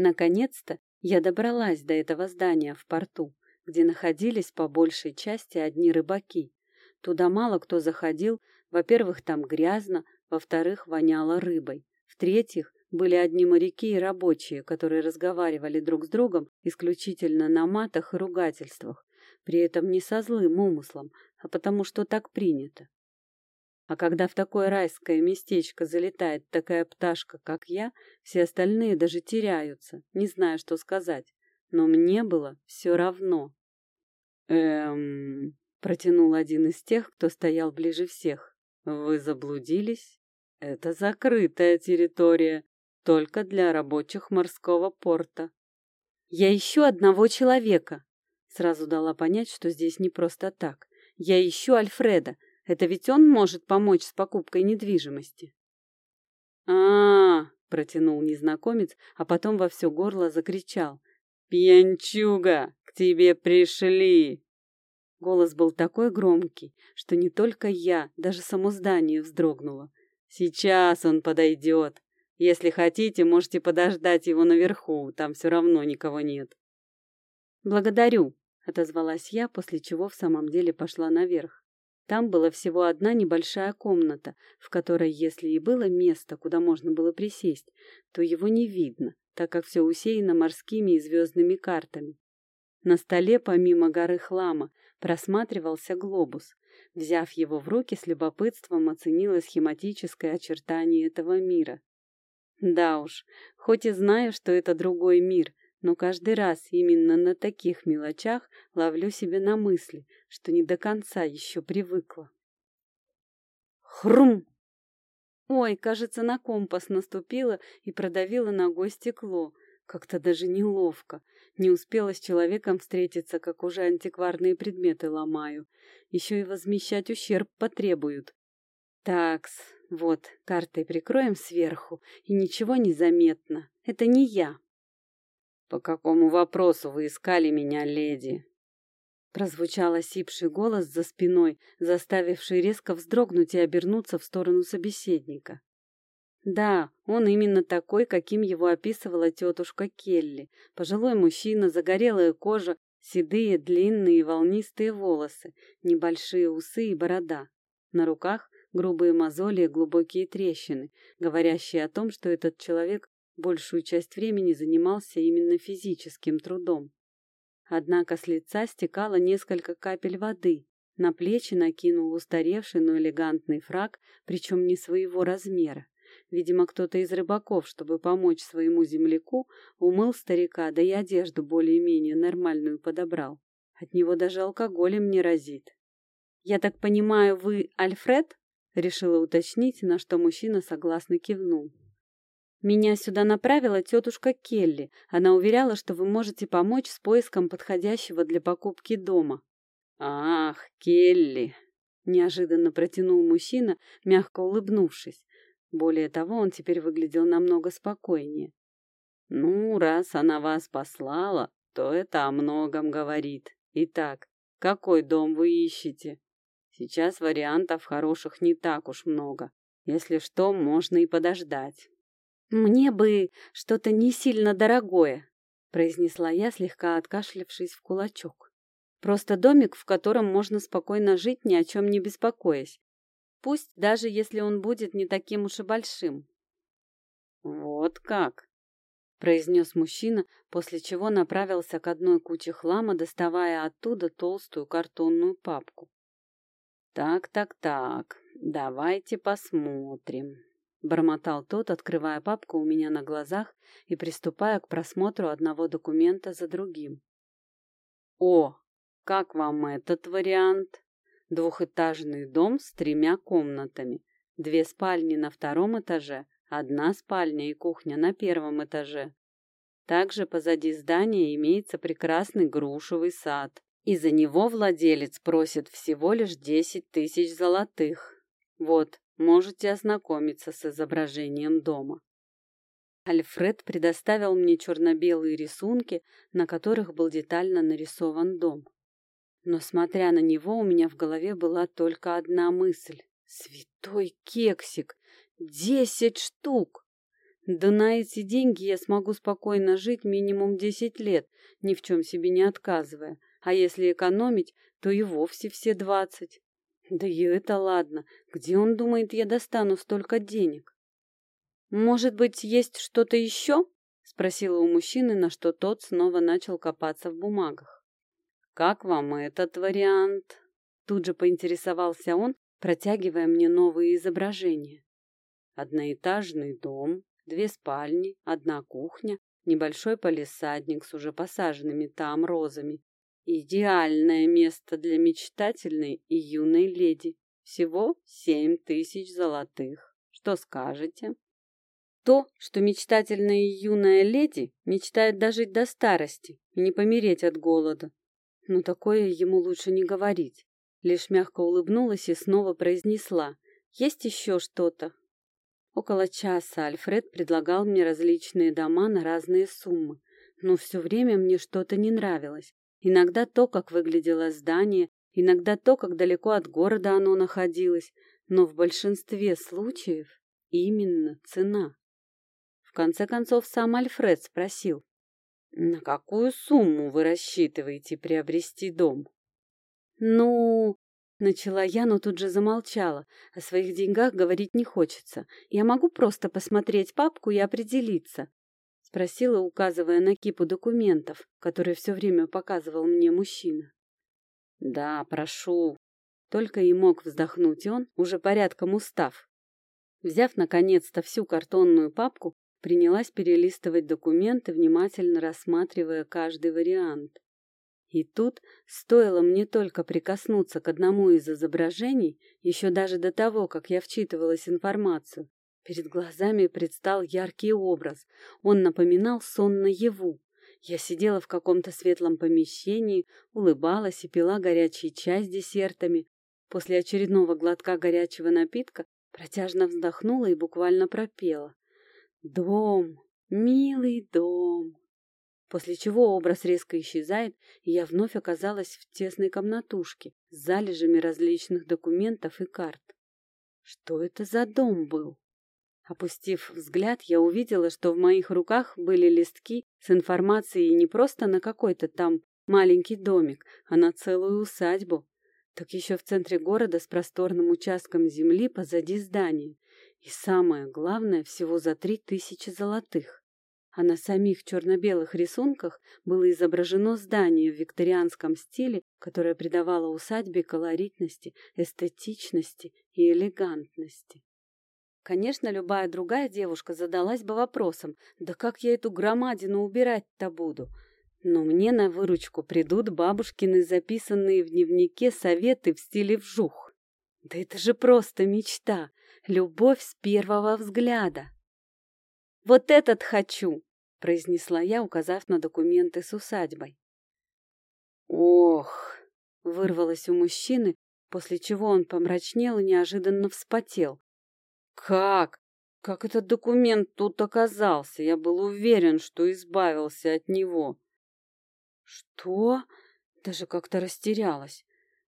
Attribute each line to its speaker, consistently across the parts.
Speaker 1: Наконец-то я добралась до этого здания в порту, где находились по большей части одни рыбаки. Туда мало кто заходил, во-первых, там грязно, во-вторых, воняло рыбой, в-третьих, были одни моряки и рабочие, которые разговаривали друг с другом исключительно на матах и ругательствах, при этом не со злым умыслом, а потому что так принято. А когда в такое райское местечко залетает такая пташка, как я, все остальные даже теряются, не зная, что сказать. Но мне было все равно. «Эм...» — протянул один из тех, кто стоял ближе всех. «Вы заблудились? Это закрытая территория, только для рабочих морского порта».
Speaker 2: «Я ищу одного человека!» Сразу дала понять, что здесь не просто так. «Я ищу Альфреда, это ведь он может помочь с покупкой недвижимости.
Speaker 1: А, -а, -а протянул незнакомец, а потом во все горло закричал. «Пьянчуга, к тебе пришли!»
Speaker 2: Голос был такой громкий, что не только я, даже само здание вздрогнуло.
Speaker 1: «Сейчас он подойдет. Если хотите, можете подождать его наверху, там все равно никого нет».
Speaker 2: «Благодарю», — отозвалась я, после чего в самом деле пошла наверх. Там была всего одна небольшая комната, в которой, если и было место, куда можно было присесть, то его не видно, так как все усеяно морскими и звездными картами. На столе, помимо горы хлама, просматривался глобус. Взяв его в руки, с любопытством оценила схематическое очертание этого мира. Да уж, хоть и знаю, что это другой мир, но каждый раз именно на таких мелочах ловлю себя на мысли, что не до конца еще привыкла. Хрум! Ой, кажется, на компас наступила и продавила ногой стекло. Как-то даже неловко. Не успела с человеком встретиться, как уже антикварные предметы ломаю. Еще и возмещать ущерб потребуют. Такс, вот, картой прикроем сверху, и ничего не заметно. Это не я.
Speaker 1: «По какому вопросу вы искали меня, леди?»
Speaker 2: Прозвучал осипший голос за спиной, заставивший резко вздрогнуть и обернуться в сторону собеседника. Да, он именно такой, каким его описывала тетушка Келли. Пожилой мужчина, загорелая кожа, седые, длинные волнистые волосы, небольшие усы и борода. На руках грубые мозоли и глубокие трещины, говорящие о том, что этот человек большую часть времени занимался именно физическим трудом. Однако с лица стекало несколько капель воды. На плечи накинул устаревший, но элегантный фраг, причем не своего размера. Видимо, кто-то из рыбаков, чтобы помочь своему земляку, умыл старика, да и одежду более-менее нормальную подобрал. От него даже алкоголем не разит. «Я так понимаю, вы Альфред?» — решила уточнить, на что мужчина согласно кивнул. Меня сюда направила тетушка Келли. Она уверяла, что вы можете помочь с поиском подходящего для покупки дома.
Speaker 1: Ах, Келли,
Speaker 2: неожиданно протянул мужчина, мягко улыбнувшись. Более того, он теперь выглядел намного спокойнее.
Speaker 1: Ну, раз она вас послала, то это о многом говорит. Итак, какой дом вы ищете? Сейчас вариантов хороших не так уж много. Если что, можно и подождать.
Speaker 2: «Мне бы что-то не сильно дорогое», — произнесла я, слегка откашлявшись в кулачок. «Просто домик, в котором можно спокойно жить, ни о чем не беспокоясь. Пусть даже если он будет не таким уж и большим».
Speaker 1: «Вот как!»
Speaker 2: — произнес мужчина, после чего направился к одной куче хлама, доставая оттуда толстую картонную папку.
Speaker 1: «Так, так, так, давайте посмотрим».
Speaker 2: Бормотал тот, открывая папку у меня на глазах и приступая к просмотру одного документа за другим.
Speaker 1: «О, как вам этот вариант? Двухэтажный дом с тремя комнатами, две спальни на втором этаже, одна спальня и кухня на первом этаже. Также позади здания имеется прекрасный грушевый сад, и за него владелец просит всего лишь десять тысяч золотых. Вот, Можете ознакомиться с изображением дома.
Speaker 2: Альфред предоставил мне черно-белые рисунки, на которых был детально нарисован дом. Но, смотря на него, у меня в голове была только одна мысль. Святой кексик! Десять штук!
Speaker 1: Да на эти деньги я смогу спокойно жить минимум десять лет, ни в чем себе не отказывая. А если экономить, то и вовсе все двадцать. Да и это ладно. Где он думает, я достану столько денег? Может быть, есть что-то еще? Спросила у мужчины, на что тот снова начал копаться в бумагах. Как вам этот вариант? Тут же поинтересовался он, протягивая мне новые изображения. Одноэтажный дом, две спальни, одна кухня, небольшой полисадник с уже посаженными там розами. Идеальное место для мечтательной и юной леди. Всего семь тысяч золотых. Что скажете? То, что мечтательная и юная леди мечтает дожить до старости и не помереть от голода. Но такое ему лучше не говорить. Лишь мягко улыбнулась и снова произнесла. «Есть еще что-то?» Около часа Альфред предлагал мне различные дома на разные суммы, но все время мне что-то не нравилось. Иногда то, как выглядело здание, иногда то, как далеко от города оно находилось, но в большинстве случаев именно цена. В конце концов, сам Альфред спросил, «На какую сумму вы рассчитываете приобрести дом?» «Ну...» — начала я, но тут же замолчала. О своих деньгах говорить не хочется. Я могу просто посмотреть папку и определиться. — спросила, указывая на кипу документов, которые все время показывал мне мужчина. «Да, прошу». Только и мог вздохнуть он, уже порядком устав. Взяв, наконец-то, всю картонную папку, принялась перелистывать документы, внимательно рассматривая каждый вариант. И тут, стоило мне только прикоснуться к одному из изображений, еще даже до того, как я вчитывалась информацию, перед глазами предстал яркий образ. Он напоминал сон наяву. Я сидела в каком-то светлом помещении, улыбалась и пила горячий чай с десертами. После очередного глотка горячего напитка протяжно вздохнула и буквально пропела. «Дом, милый дом, после чего образ резко исчезает, и я вновь оказалась в тесной комнатушке с залежами различных документов и карт. Что это за дом был? Опустив взгляд, я увидела, что в моих руках были листки с информацией не просто на какой-то там маленький домик, а на целую усадьбу. Так еще в центре города с просторным участком земли позади здания. И самое главное, всего за три тысячи золотых а на самих черно-белых рисунках было изображено здание в викторианском стиле, которое придавало усадьбе колоритности, эстетичности и элегантности. Конечно, любая другая девушка задалась бы вопросом, да как я эту громадину убирать-то буду? Но мне на выручку придут бабушкины записанные в дневнике советы в стиле вжух. Да это же просто мечта, любовь с первого взгляда. «Вот этот хочу!» — произнесла я, указав на документы с усадьбой. «Ох!» — вырвалось у мужчины, после чего он помрачнел и неожиданно вспотел. «Как? Как этот документ тут оказался? Я был уверен, что избавился от него». «Что?» — даже как-то растерялась.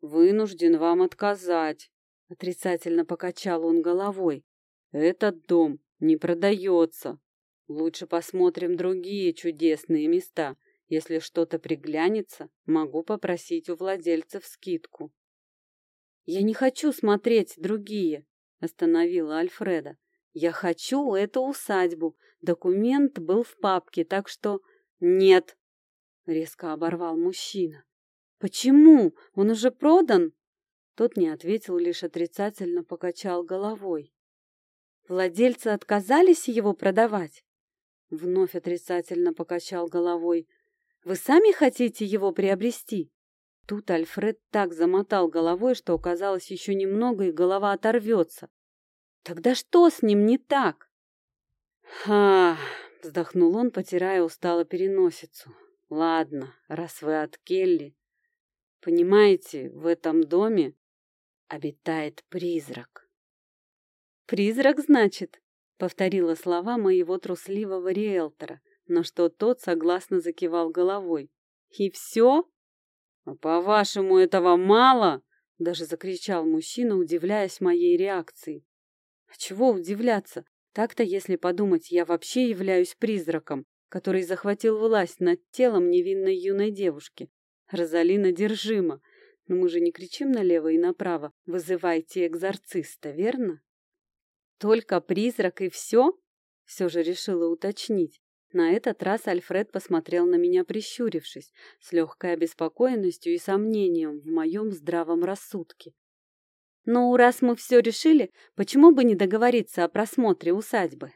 Speaker 1: «Вынужден вам отказать», — отрицательно покачал он головой. «Этот дом не продается. Лучше посмотрим другие чудесные места. Если что-то приглянется, могу попросить у владельцев скидку. Я не хочу смотреть другие, остановила Альфреда. Я хочу эту усадьбу. Документ был в папке, так что... Нет, резко оборвал мужчина. Почему? Он уже продан? Тот не ответил, лишь отрицательно покачал головой. Владельцы отказались его продавать? Вновь отрицательно покачал головой. «Вы сами хотите его приобрести?» Тут Альфред так замотал головой, что оказалось еще немного, и голова оторвется. «Тогда что с ним не так?» «Ха!» — вздохнул он, потирая устало переносицу. «Ладно, раз вы от Келли. Понимаете, в этом доме обитает призрак». «Призрак, значит?» Повторила слова моего трусливого риэлтора, на что тот согласно закивал головой. «И все?» «А по-вашему, этого мало?» Даже закричал мужчина, удивляясь моей реакции. «А чего удивляться? Так-то, если подумать, я вообще являюсь призраком, который захватил власть над телом невинной юной девушки. Розалина держима. Но мы же не кричим налево и направо «Вызывайте экзорциста», верно? Только призрак и все? Все же решила уточнить. На этот раз Альфред посмотрел на меня, прищурившись, с легкой обеспокоенностью и сомнением в моем здравом рассудке. «Ну, раз мы все решили, почему бы не договориться о просмотре усадьбы?»